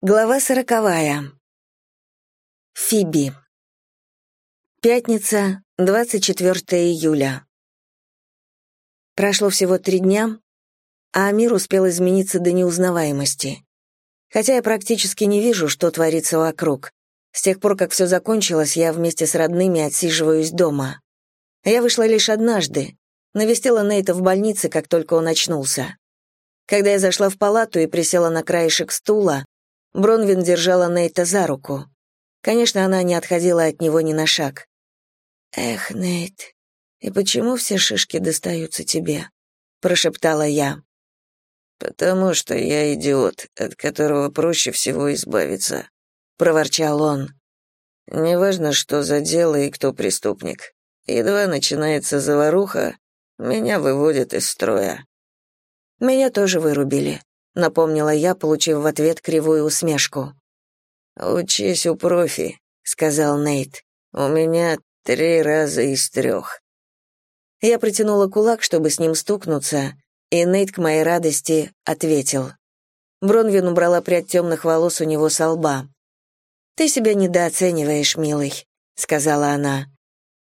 Глава сороковая. Фиби. Пятница, 24 июля. Прошло всего три дня, а мир успел измениться до неузнаваемости. Хотя я практически не вижу, что творится вокруг. С тех пор, как все закончилось, я вместе с родными отсиживаюсь дома. Я вышла лишь однажды, навестила Нейта в больнице, как только он очнулся. Когда я зашла в палату и присела на краешек стула, Бронвин держала Нейта за руку. Конечно, она не отходила от него ни на шаг. «Эх, Нейт, и почему все шишки достаются тебе?» — прошептала я. «Потому что я идиот, от которого проще всего избавиться», — проворчал он. «Неважно, что за дело и кто преступник. Едва начинается заваруха, меня выводят из строя». «Меня тоже вырубили напомнила я, получив в ответ кривую усмешку. «Учись у профи», — сказал Нейт. «У меня три раза из трех». Я протянула кулак, чтобы с ним стукнуться, и Нейт, к моей радости, ответил. Бронвин убрала прядь темных волос у него со лба. «Ты себя недооцениваешь, милый», — сказала она.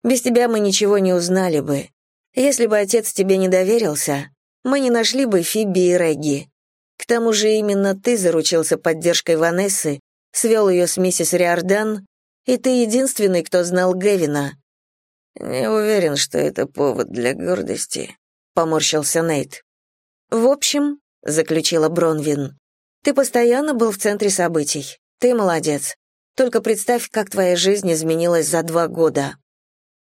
«Без тебя мы ничего не узнали бы. Если бы отец тебе не доверился, мы не нашли бы Фиби и Регги. К тому же именно ты заручился поддержкой Ванессы, свел ее с миссис Риордан, и ты единственный, кто знал Гевина». «Не уверен, что это повод для гордости», — поморщился Нейт. «В общем», — заключила Бронвин, — «ты постоянно был в центре событий. Ты молодец. Только представь, как твоя жизнь изменилась за два года».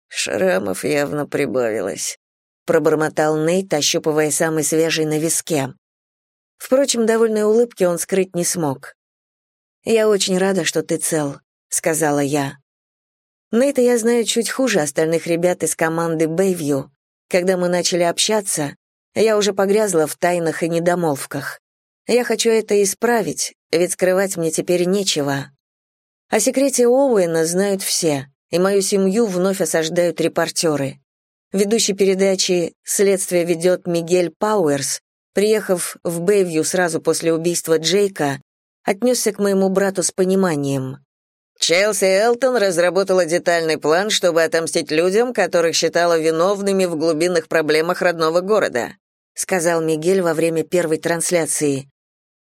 «Шрамов явно прибавилось», — пробормотал Нейт, ощупывая самый свежий на виске. Впрочем, довольной улыбки он скрыть не смог. «Я очень рада, что ты цел», — сказала я. Нейта я знаю чуть хуже остальных ребят из команды Бэйвью. Когда мы начали общаться, я уже погрязла в тайнах и недомолвках. Я хочу это исправить, ведь скрывать мне теперь нечего. О секрете Оуэна знают все, и мою семью вновь осаждают репортеры. Ведущий передачи «Следствие ведет Мигель Пауэрс» приехав в Бэйвью сразу после убийства Джейка, отнесся к моему брату с пониманием. Челси Элтон разработала детальный план, чтобы отомстить людям, которых считала виновными в глубинных проблемах родного города, сказал Мигель во время первой трансляции.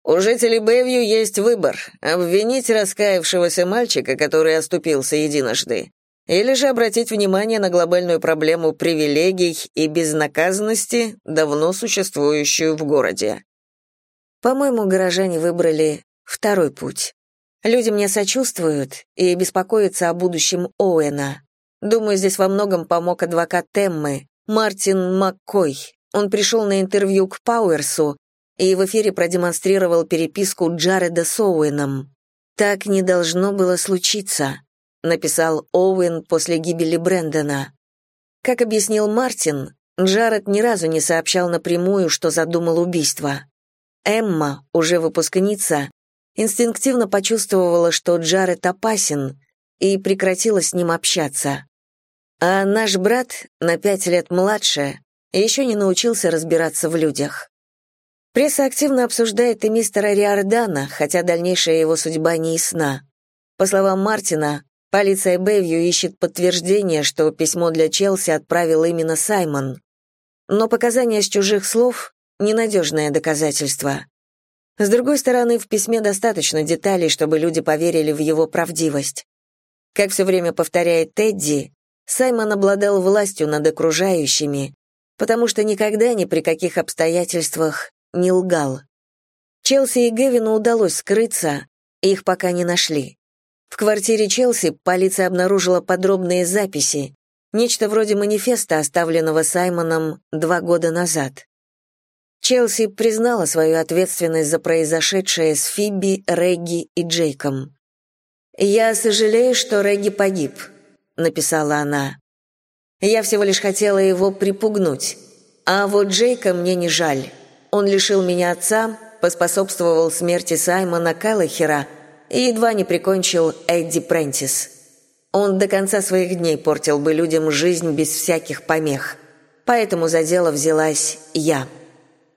У жителей Бэйвью есть выбор — обвинить раскаявшегося мальчика, который оступился единожды, или же обратить внимание на глобальную проблему привилегий и безнаказанности, давно существующую в городе. По-моему, горожане выбрали второй путь. Люди мне сочувствуют и беспокоятся о будущем Оуэна. Думаю, здесь во многом помог адвокат Теммы, Мартин Маккой. Он пришел на интервью к Пауэрсу и в эфире продемонстрировал переписку Джареда с Оуэном. Так не должно было случиться написал Оуэн после гибели Брэндона. Как объяснил Мартин, Джаред ни разу не сообщал напрямую, что задумал убийство. Эмма, уже выпускница, инстинктивно почувствовала, что Джаред опасен, и прекратила с ним общаться. А наш брат, на пять лет младше, еще не научился разбираться в людях. Пресса активно обсуждает и мистера Риордана, хотя дальнейшая его судьба не ясна. По словам Мартина, Полиция Бэйвью ищет подтверждение, что письмо для Челси отправил именно Саймон. Но показания с чужих слов — ненадежное доказательство. С другой стороны, в письме достаточно деталей, чтобы люди поверили в его правдивость. Как все время повторяет Тедди, Саймон обладал властью над окружающими, потому что никогда ни при каких обстоятельствах не лгал. Челси и Гевину удалось скрыться, их пока не нашли. В квартире Челси полиция обнаружила подробные записи, нечто вроде манифеста, оставленного Саймоном два года назад. Челси признала свою ответственность за произошедшее с Фиби, Регги и Джейком. «Я сожалею, что Регги погиб», — написала она. «Я всего лишь хотела его припугнуть. А вот Джейка мне не жаль. Он лишил меня отца, поспособствовал смерти Саймона Каллахера — и едва не прикончил Эдди Прентис. Он до конца своих дней портил бы людям жизнь без всяких помех. Поэтому за дело взялась я.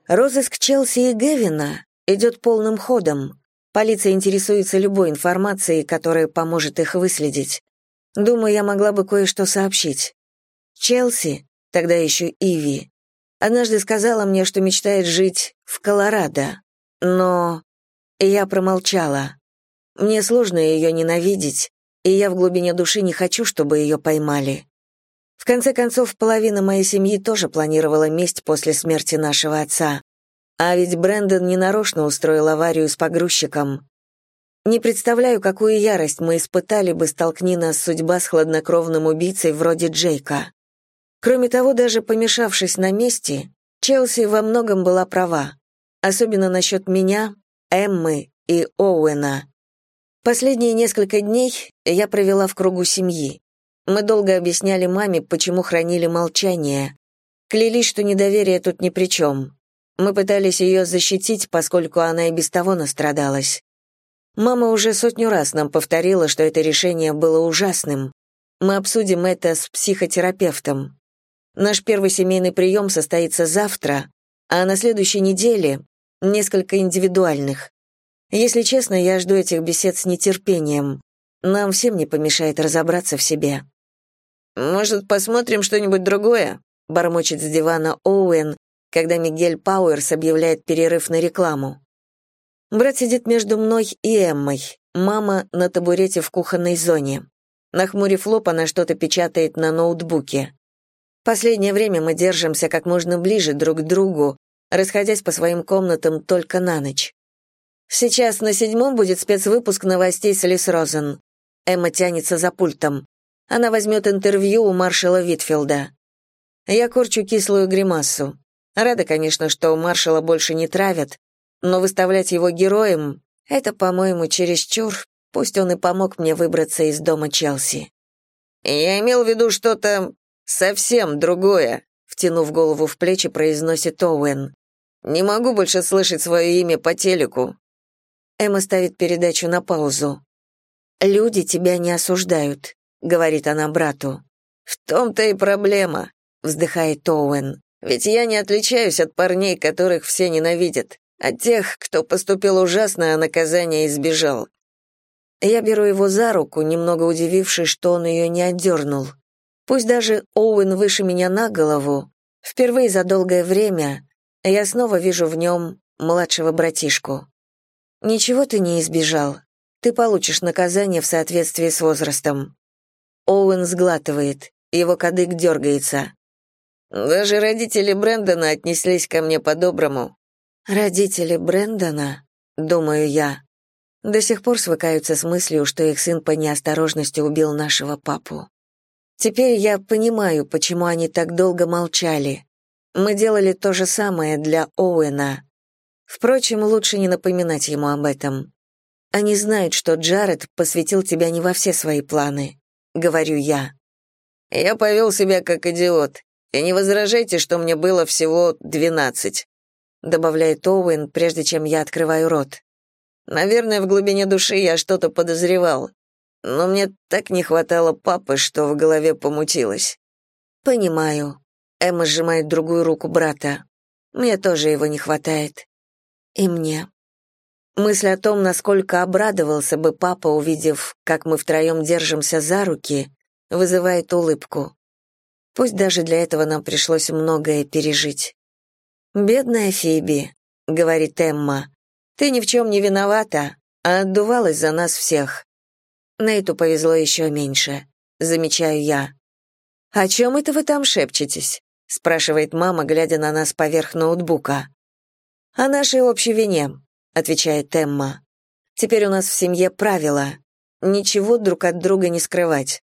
Розыск Челси и Гевина идет полным ходом. Полиция интересуется любой информацией, которая поможет их выследить. Думаю, я могла бы кое-что сообщить. Челси, тогда еще Иви, однажды сказала мне, что мечтает жить в Колорадо. Но я промолчала. Мне сложно ее ненавидеть, и я в глубине души не хочу, чтобы ее поймали. В конце концов, половина моей семьи тоже планировала месть после смерти нашего отца. А ведь Брэндон ненарочно устроил аварию с погрузчиком. Не представляю, какую ярость мы испытали бы, столкни нас судьба с хладнокровным убийцей вроде Джейка. Кроме того, даже помешавшись на месте, Челси во многом была права, особенно насчет меня, Эммы и Оуэна. Последние несколько дней я провела в кругу семьи. Мы долго объясняли маме, почему хранили молчание. Клялись, что недоверие тут ни при чем. Мы пытались ее защитить, поскольку она и без того настрадалась. Мама уже сотню раз нам повторила, что это решение было ужасным. Мы обсудим это с психотерапевтом. Наш первый семейный прием состоится завтра, а на следующей неделе — несколько индивидуальных. Если честно, я жду этих бесед с нетерпением. Нам всем не помешает разобраться в себе. «Может, посмотрим что-нибудь другое?» — бормочет с дивана Оуэн, когда Мигель Пауэрс объявляет перерыв на рекламу. Брат сидит между мной и Эммой, мама на табурете в кухонной зоне. Нахмурив лоб, она что-то печатает на ноутбуке. Последнее время мы держимся как можно ближе друг к другу, расходясь по своим комнатам только на ночь. Сейчас на седьмом будет спецвыпуск новостей с Лис Розен. Эмма тянется за пультом. Она возьмет интервью у маршала Витфилда. Я корчу кислую гримасу. Рада, конечно, что маршала больше не травят, но выставлять его героем — это, по-моему, чересчур, пусть он и помог мне выбраться из дома Челси. «Я имел в виду что-то совсем другое», — втянув голову в плечи, произносит Оуэн. «Не могу больше слышать свое имя по телеку». Эмма ставит передачу на паузу. «Люди тебя не осуждают», — говорит она брату. «В том-то и проблема», — вздыхает Оуэн. Ведь я не отличаюсь от парней, которых все ненавидят, от тех, кто поступил ужасно, а наказание избежал. Я беру его за руку, немного удивившись, что он ее не отдернул. Пусть даже Оуэн выше меня на голову, впервые за долгое время я снова вижу в нем младшего братишку. Ничего ты не избежал. Ты получишь наказание в соответствии с возрастом. Оуэн сглатывает, его кадык дергается. Даже родители Брэндона отнеслись ко мне по-доброму. Родители Брэндона, думаю я, до сих пор свыкаются с мыслью, что их сын по неосторожности убил нашего папу. Теперь я понимаю, почему они так долго молчали. Мы делали то же самое для Оуэна. Впрочем, лучше не напоминать ему об этом. Они знают, что Джаред посвятил тебя не во все свои планы, говорю я. Я повел себя как идиот, и не возражайте, что мне было всего двенадцать», добавляет Оуэн, прежде чем я открываю рот. Наверное, в глубине души я что-то подозревал, но мне так не хватало папы, что в голове помутилось. Понимаю. Эмма сжимает другую руку брата. Мне тоже его не хватает. И мне. Мысль о том, насколько обрадовался бы папа, увидев, как мы втроем держимся за руки, вызывает улыбку. Пусть даже для этого нам пришлось многое пережить. «Бедная Фиби», — говорит Эмма, — «ты ни в чем не виновата, а отдувалась за нас всех». Нейту повезло еще меньше, замечаю я. «О чем это вы там шепчетесь?» — спрашивает мама, глядя на нас поверх ноутбука. «О нашей общей вине», — отвечает Эмма. «Теперь у нас в семье правило — ничего друг от друга не скрывать.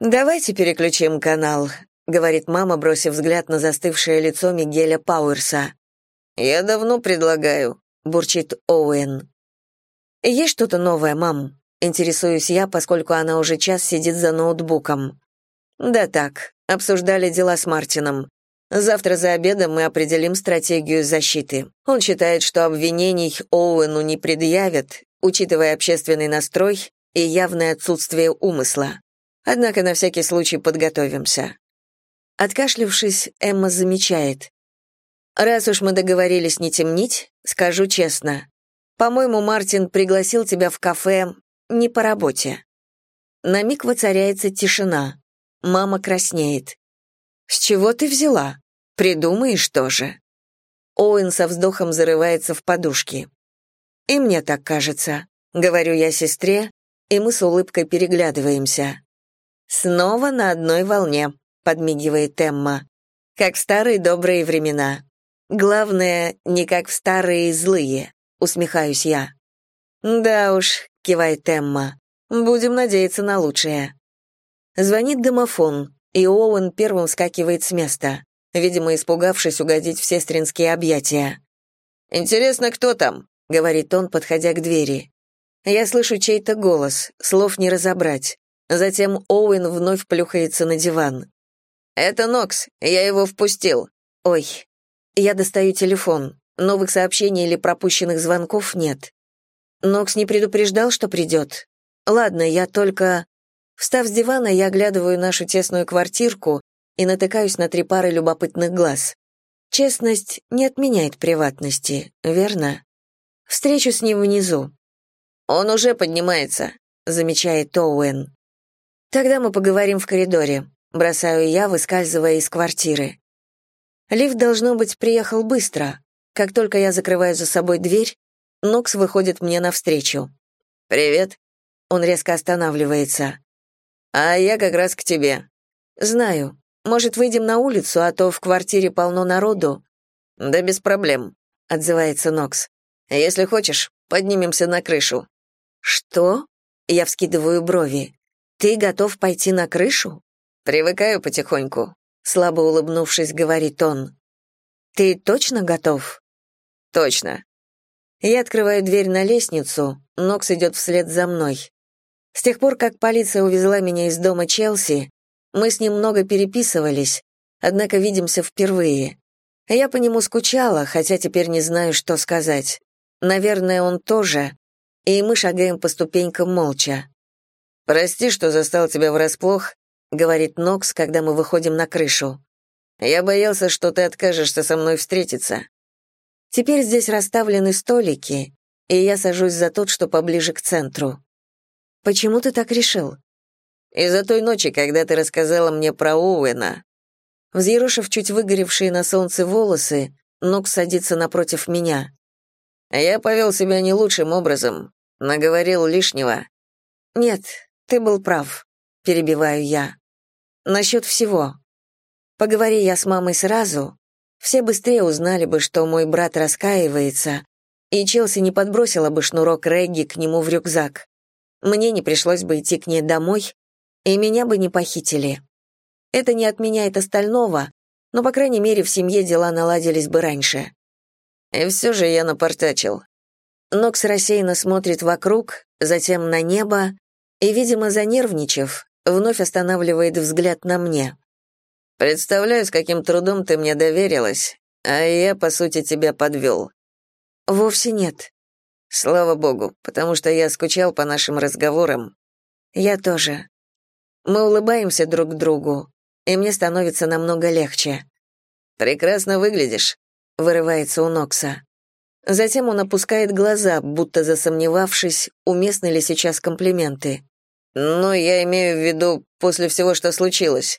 «Давайте переключим канал», — говорит мама, бросив взгляд на застывшее лицо Мигеля Пауэрса. «Я давно предлагаю», — бурчит Оуэн. «Есть что-то новое, мам?» — интересуюсь я, поскольку она уже час сидит за ноутбуком. «Да так, обсуждали дела с Мартином. Завтра за обедом мы определим стратегию защиты. Он считает, что обвинений Оуэну не предъявят, учитывая общественный настрой и явное отсутствие умысла. Однако на всякий случай подготовимся. Откашлившись, Эмма замечает. Раз уж мы договорились не темнить, скажу честно. По-моему, Мартин пригласил тебя в кафе не по работе». На миг воцаряется тишина. Мама краснеет. «С чего ты взяла? Придумаешь тоже». Оуэн со вздохом зарывается в подушки. «И мне так кажется», — говорю я сестре, и мы с улыбкой переглядываемся. «Снова на одной волне», — подмигивает Эмма. «Как в старые добрые времена. Главное, не как в старые злые», — усмехаюсь я. «Да уж», — кивает Эмма. «Будем надеяться на лучшее». Звонит домофон, и Оуэн первым вскакивает с места, видимо, испугавшись угодить в сестринские объятия. «Интересно, кто там?» — говорит он, подходя к двери. Я слышу чей-то голос, слов не разобрать. Затем Оуэн вновь плюхается на диван. «Это Нокс, я его впустил». «Ой». Я достаю телефон. Новых сообщений или пропущенных звонков нет. Нокс не предупреждал, что придет. Ладно, я только... Встав с дивана, я оглядываю нашу тесную квартирку и натыкаюсь на три пары любопытных глаз. Честность не отменяет приватности, верно? Встречу с ним внизу. Он уже поднимается, замечает Оуэн. Тогда мы поговорим в коридоре, бросаю я, выскальзывая из квартиры. Лифт, должно быть, приехал быстро. Как только я закрываю за собой дверь, Нокс выходит мне навстречу. «Привет». Он резко останавливается. «А я как раз к тебе». «Знаю. Может, выйдем на улицу, а то в квартире полно народу?» «Да без проблем», — отзывается Нокс. «Если хочешь, поднимемся на крышу». «Что?» — я вскидываю брови. «Ты готов пойти на крышу?» «Привыкаю потихоньку», — слабо улыбнувшись, говорит он. «Ты точно готов?» «Точно». Я открываю дверь на лестницу, Нокс идет вслед за мной. С тех пор, как полиция увезла меня из дома Челси, мы с ним много переписывались, однако видимся впервые. Я по нему скучала, хотя теперь не знаю, что сказать. Наверное, он тоже, и мы шагаем по ступенькам молча. «Прости, что застал тебя врасплох», — говорит Нокс, когда мы выходим на крышу. «Я боялся, что ты откажешься со мной встретиться». Теперь здесь расставлены столики, и я сажусь за тот, что поближе к центру. «Почему ты так решил?» «Из-за той ночи, когда ты рассказала мне про Оуэна». Взъерошив чуть выгоревшие на солнце волосы, Нокс садится напротив меня. Я повел себя не лучшим образом, наговорил лишнего. Нет, ты был прав, перебиваю я. Насчет всего. Поговори я с мамой сразу, все быстрее узнали бы, что мой брат раскаивается, и Челси не подбросила бы шнурок Регги к нему в рюкзак. Мне не пришлось бы идти к ней домой, и меня бы не похитили. Это не отменяет остального, но, по крайней мере, в семье дела наладились бы раньше. И все же я напортачил. Нокс рассеянно смотрит вокруг, затем на небо, и, видимо, занервничав, вновь останавливает взгляд на мне. «Представляю, с каким трудом ты мне доверилась, а я, по сути, тебя подвел». «Вовсе нет». «Слава богу, потому что я скучал по нашим разговорам». «Я тоже». Мы улыбаемся друг другу, и мне становится намного легче. «Прекрасно выглядишь», — вырывается у Нокса. Затем он опускает глаза, будто засомневавшись, уместны ли сейчас комплименты. «Ну, я имею в виду после всего, что случилось».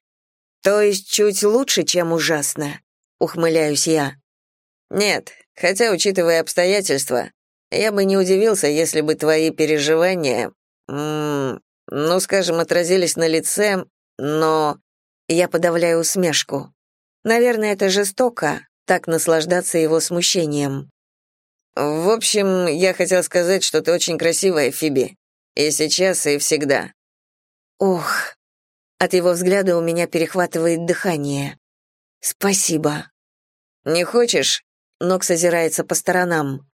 «То есть чуть лучше, чем ужасно?» — ухмыляюсь я. «Нет, хотя, учитывая обстоятельства, я бы не удивился, если бы твои переживания, м -м, ну, скажем, отразились на лице, но...» Я подавляю усмешку. «Наверное, это жестоко, так наслаждаться его смущением. В общем, я хотел сказать, что ты очень красивая, Фиби. И сейчас, и всегда. Ох. От его взгляда у меня перехватывает дыхание. Спасибо. Не хочешь? Нокс озирается по сторонам.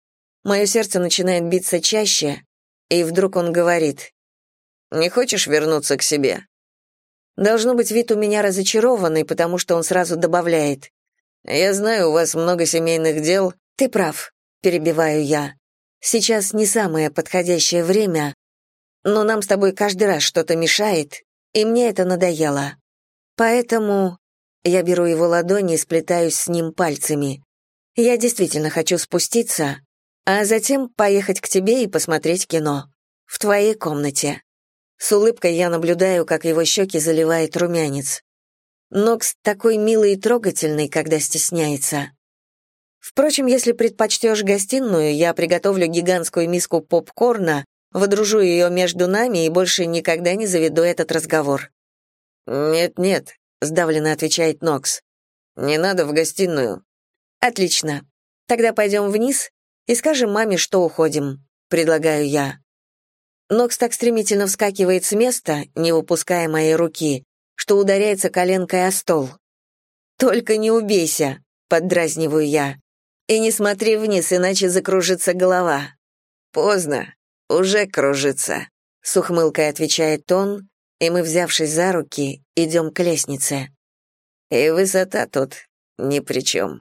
Мое сердце начинает биться чаще, и вдруг он говорит: "Не хочешь вернуться к себе?" Должно быть, вид у меня разочарованный, потому что он сразу добавляет: я знаю, у вас много семейных дел. Ты прав, перебиваю я. Сейчас не самое подходящее время, но нам с тобой каждый раз что-то мешает, и мне это надоело. Поэтому я беру его ладони и сплетаюсь с ним пальцами. Я действительно хочу спуститься, а затем поехать к тебе и посмотреть кино. В твоей комнате. С улыбкой я наблюдаю, как его щеки заливает румянец. Нокс такой милый и трогательный, когда стесняется. Впрочем, если предпочтешь гостиную, я приготовлю гигантскую миску попкорна, водружу ее между нами и больше никогда не заведу этот разговор. «Нет-нет», — сдавленно отвечает Нокс. «Не надо в гостиную». «Отлично. Тогда пойдем вниз и скажем маме, что уходим», — предлагаю я. Нокс так стремительно вскакивает с места, не выпуская моей руки, что ударяется коленкой о стол. «Только не убейся», — поддразниваю я. «И не смотри вниз, иначе закружится голова». «Поздно, уже кружится», — с ухмылкой отвечает он, и мы, взявшись за руки, идем к лестнице. И высота тут ни при чем.